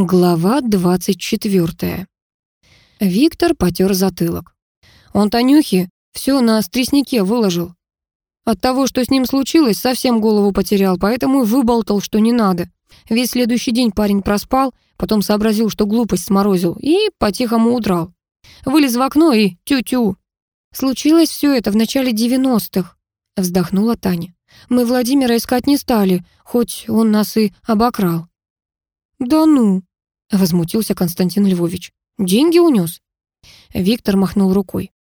Глава 24. Виктор потер затылок. Он Танюхе все на стресняке выложил. От того, что с ним случилось, совсем голову потерял, поэтому и выболтал, что не надо. Весь следующий день парень проспал, потом сообразил, что глупость сморозил, и по-тихому удрал. Вылез в окно и тю-тю. Случилось все это в начале 90-х, вздохнула Таня. Мы Владимира искать не стали, хоть он нас и обокрал. Да ну, Возмутился Константин Львович. «Деньги унес?» Виктор махнул рукой.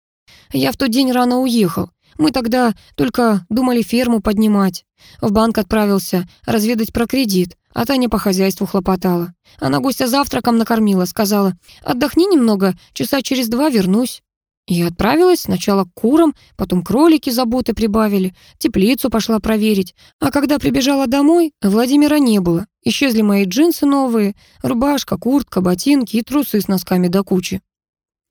«Я в тот день рано уехал. Мы тогда только думали ферму поднимать. В банк отправился разведать про кредит, а Таня по хозяйству хлопотала. Она гостя завтраком накормила, сказала, «Отдохни немного, часа через два вернусь». И отправилась сначала к курам, потом кролики заботы прибавили, теплицу пошла проверить. А когда прибежала домой, Владимира не было. Исчезли мои джинсы новые, рубашка, куртка, ботинки и трусы с носками до кучи.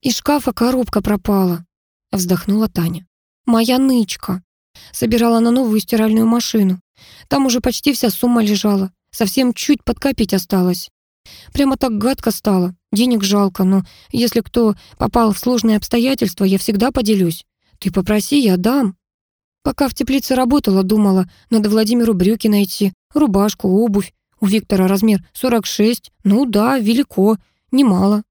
Из шкафа коробка пропала, вздохнула Таня. Моя нычка. Собирала на новую стиральную машину. Там уже почти вся сумма лежала. Совсем чуть подкопить осталось. Прямо так гадко стало. Денег жалко, но если кто попал в сложные обстоятельства, я всегда поделюсь. Ты попроси, я дам. Пока в теплице работала, думала, надо Владимиру брюки найти, рубашку, обувь. У Виктора размер 46. Ну да, велико, немало.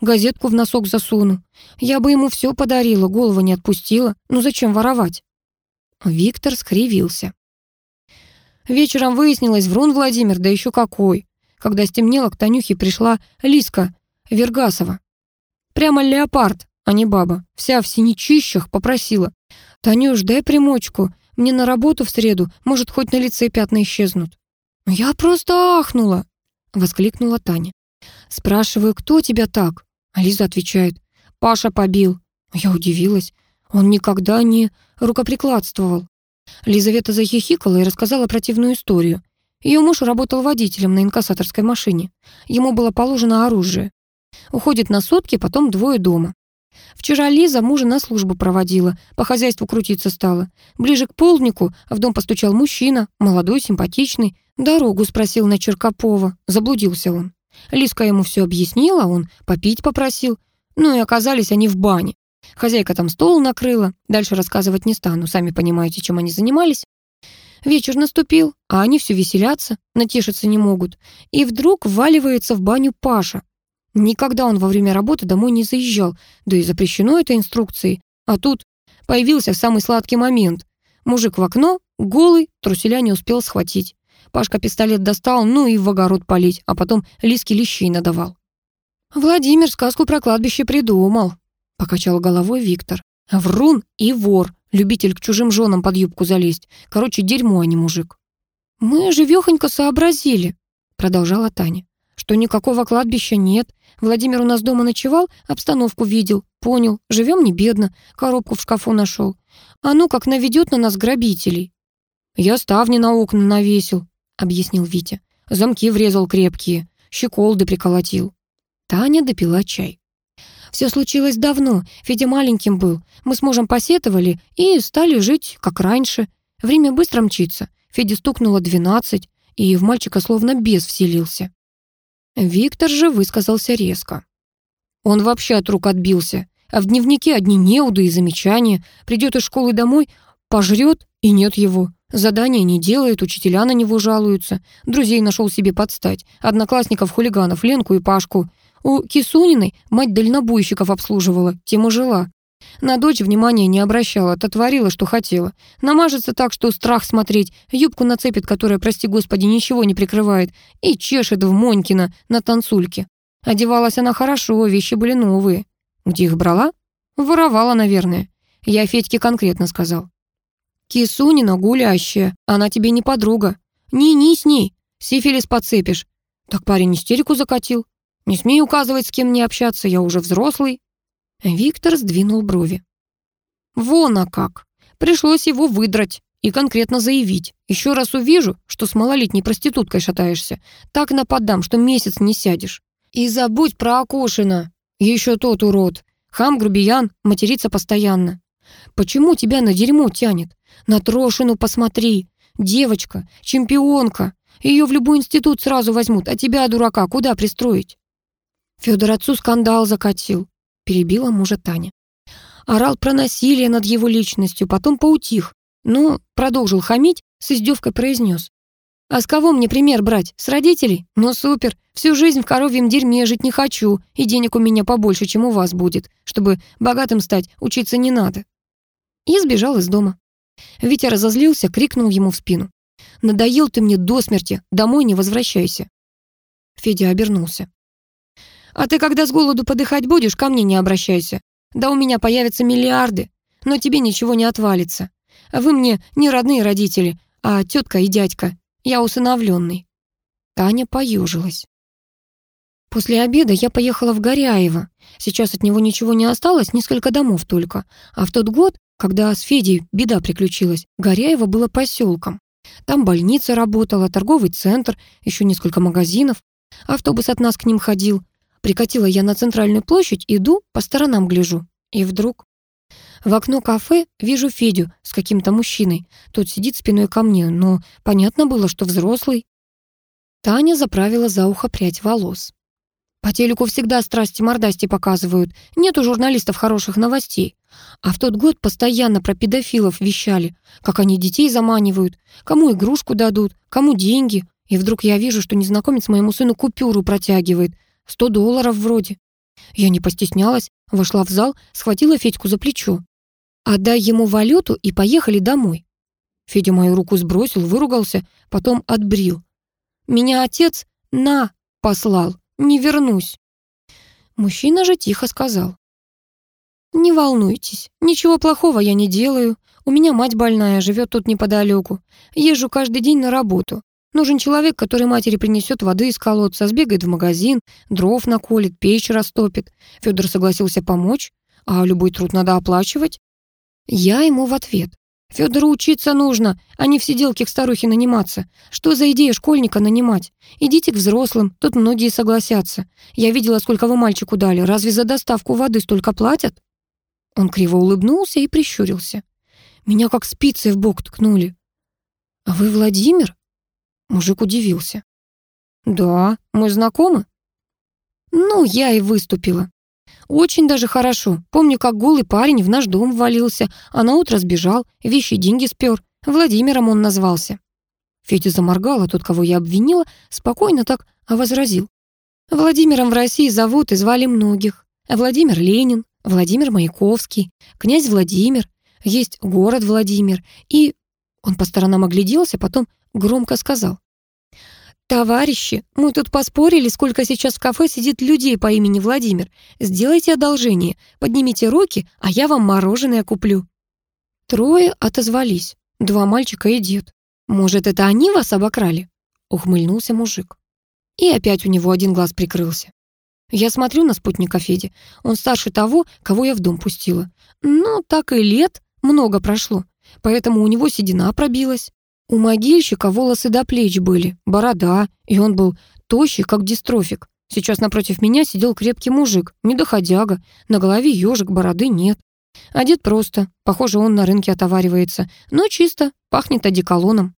Газетку в носок засуну. Я бы ему все подарила, голову не отпустила. Ну зачем воровать? Виктор скривился. Вечером выяснилось, врун Владимир, да еще какой. Когда стемнело, к Танюхе пришла Лиска Вергасова. Прямо леопард, а не баба. Вся в синячищах попросила. «Танюш, дай примочку. Мне на работу в среду. Может, хоть на лице пятна исчезнут». «Я просто ахнула!» — воскликнула Таня. «Спрашиваю, кто тебя так?» Лиза отвечает. «Паша побил». Я удивилась. Он никогда не рукоприкладствовал. Лизавета захихикала и рассказала противную историю. Ее муж работал водителем на инкассаторской машине. Ему было положено оружие. Уходит на сутки, потом двое дома. Вчера Лиза мужа на службу проводила, по хозяйству крутиться стала. Ближе к полднику в дом постучал мужчина, молодой, симпатичный. Дорогу спросил на Черкапова, заблудился он. Лизка ему все объяснила, он попить попросил. Ну и оказались они в бане. Хозяйка там стол накрыла, дальше рассказывать не стану, сами понимаете, чем они занимались. Вечер наступил, а они все веселятся, натешиться не могут. И вдруг вваливается в баню Паша. Никогда он во время работы домой не заезжал, да и запрещено это инструкцией. А тут появился самый сладкий момент. Мужик в окно, голый, труселя не успел схватить. Пашка пистолет достал, ну и в огород полить, а потом лиски лещей надавал. «Владимир сказку про кладбище придумал», — покачал головой Виктор. «Врун и вор. Любитель к чужим женам под юбку залезть. Короче, дерьмо, а не мужик. «Мы живёхонько сообразили», — продолжала Таня, «что никакого кладбища нет. Владимир у нас дома ночевал, обстановку видел, понял, живем не бедно, коробку в шкафу нашел. А ну как наведет на нас грабителей». «Я ставни на окна навесил», — объяснил Витя. «Замки врезал крепкие, щеколды приколотил». Таня допила чай. Все случилось давно, Федя маленьким был. Мы с мужем посетовали и стали жить, как раньше. Время быстро мчится. Феде стукнуло двенадцать, и в мальчика словно бес вселился. Виктор же высказался резко. Он вообще от рук отбился. А в дневнике одни неуды и замечания. Придет из школы домой, пожрет, и нет его. Задания не делает, учителя на него жалуются. Друзей нашел себе подстать. Одноклассников-хулиганов, Ленку и Пашку. У Кисуниной мать дальнобойщиков обслуживала, тем и жила. На дочь внимания не обращала, та что хотела. Намажется так, что страх смотреть, юбку нацепит, которая, прости господи, ничего не прикрывает, и чешет в Монькина на танцульке. Одевалась она хорошо, вещи были новые. Где их брала? Воровала, наверное. Я Федьке конкретно сказал. Кисунина гулящая, она тебе не подруга. Не-не с ней, сифилис подцепишь. Так парень истерику закатил. Не смей указывать, с кем мне общаться, я уже взрослый». Виктор сдвинул брови. «Вон а как! Пришлось его выдрать и конкретно заявить. Еще раз увижу, что с малолетней проституткой шатаешься, так нападам, что месяц не сядешь. И забудь про Акошина. Еще тот урод. Хам, грубиян, матерится постоянно. Почему тебя на дерьмо тянет? На Трошину посмотри. Девочка, чемпионка. Ее в любой институт сразу возьмут, а тебя, дурака, куда пристроить? Федор отцу скандал закатил, перебила мужа Таня. Орал про насилие над его личностью, потом поутих, но продолжил хамить, с издевкой произнес. А с кого мне пример брать? С родителей? Ну супер. Всю жизнь в коровьем дерьме жить не хочу, и денег у меня побольше, чем у вас будет. Чтобы богатым стать, учиться не надо. И сбежал из дома. Витя разозлился, крикнул ему в спину. «Надоел ты мне до смерти, домой не возвращайся». Федя обернулся. «А ты когда с голоду подыхать будешь, ко мне не обращайся. Да у меня появятся миллиарды, но тебе ничего не отвалится. Вы мне не родные родители, а тетка и дядька. Я усыновленный». Таня поюжилась. После обеда я поехала в Горяево. Сейчас от него ничего не осталось, несколько домов только. А в тот год, когда с Федей беда приключилась, Горяево было поселком. Там больница работала, торговый центр, еще несколько магазинов. Автобус от нас к ним ходил. Прикатила я на центральную площадь, иду, по сторонам гляжу. И вдруг в окно кафе вижу Федю с каким-то мужчиной. Тот сидит спиной ко мне, но понятно было, что взрослый. Таня заправила за ухо прядь волос. По телеку всегда страсти-мордасти показывают. Нет у журналистов хороших новостей. А в тот год постоянно про педофилов вещали, как они детей заманивают, кому игрушку дадут, кому деньги. И вдруг я вижу, что незнакомец моему сыну купюру протягивает. Сто долларов вроде. Я не постеснялась, вошла в зал, схватила Федьку за плечо. «Отдай ему валюту и поехали домой». Федя мою руку сбросил, выругался, потом отбрил. «Меня отец на послал, не вернусь». Мужчина же тихо сказал. «Не волнуйтесь, ничего плохого я не делаю. У меня мать больная, живет тут неподалеку. Езжу каждый день на работу. Нужен человек, который матери принесет воды из колодца, сбегает в магазин, дров наколет, печь растопит. Федор согласился помочь, а любой труд надо оплачивать. Я ему в ответ. Федору учиться нужно, а не в сиделке к старухе наниматься. Что за идея школьника нанимать? Идите к взрослым, тут многие согласятся. Я видела, сколько вы мальчику дали. Разве за доставку воды столько платят? Он криво улыбнулся и прищурился. Меня как спицы в бок ткнули. «А вы Владимир?» Мужик удивился. «Да, мы знакомы?» Ну, я и выступила. Очень даже хорошо. Помню, как голый парень в наш дом ввалился, а на утро сбежал, вещи деньги спер. Владимиром он назвался. Федя заморгал, а тот, кого я обвинила, спокойно так возразил. Владимиром в России зовут и звали многих. Владимир Ленин, Владимир Маяковский, князь Владимир, есть город Владимир. И он по сторонам огляделся, потом громко сказал. «Товарищи, мы тут поспорили, сколько сейчас в кафе сидит людей по имени Владимир. Сделайте одолжение, поднимите руки, а я вам мороженое куплю». Трое отозвались, два мальчика и дед. «Может, это они вас обокрали?» — ухмыльнулся мужик. И опять у него один глаз прикрылся. Я смотрю на спутника Феди. Он старше того, кого я в дом пустила. Ну, так и лет много прошло, поэтому у него седина пробилась. У могильщика волосы до плеч были, борода, и он был тощий, как дистрофик. Сейчас напротив меня сидел крепкий мужик, недоходяга, на голове ежик, бороды нет. Одет просто, похоже, он на рынке отоваривается, но чисто, пахнет одеколоном.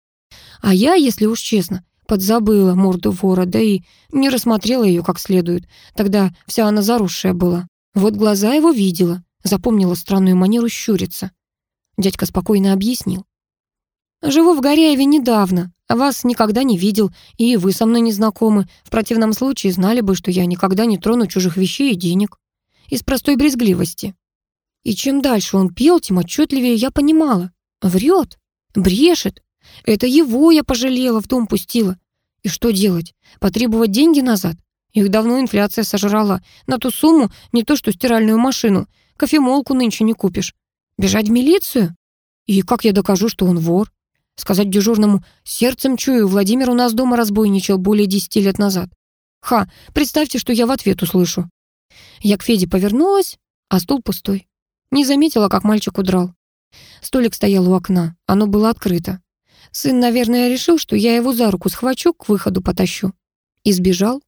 А я, если уж честно, подзабыла морду вора, да и не рассмотрела ее как следует. Тогда вся она заросшая была. Вот глаза его видела, запомнила странную манеру щуриться. Дядька спокойно объяснил. Живу в Горяеве недавно, вас никогда не видел, и вы со мной не знакомы. В противном случае знали бы, что я никогда не трону чужих вещей и денег. Из простой брезгливости. И чем дальше он пел, тем отчетливее я понимала. Врет, брешет. Это его я пожалела, в дом пустила. И что делать? Потребовать деньги назад? Их давно инфляция сожрала. На ту сумму не то что стиральную машину, кофемолку нынче не купишь. Бежать в милицию? И как я докажу, что он вор? Сказать дежурному «сердцем чую, Владимир у нас дома разбойничал более десяти лет назад». Ха, представьте, что я в ответ услышу. Я к Феде повернулась, а стул пустой. Не заметила, как мальчик удрал. Столик стоял у окна, оно было открыто. Сын, наверное, решил, что я его за руку схвачу, к выходу потащу. И сбежал.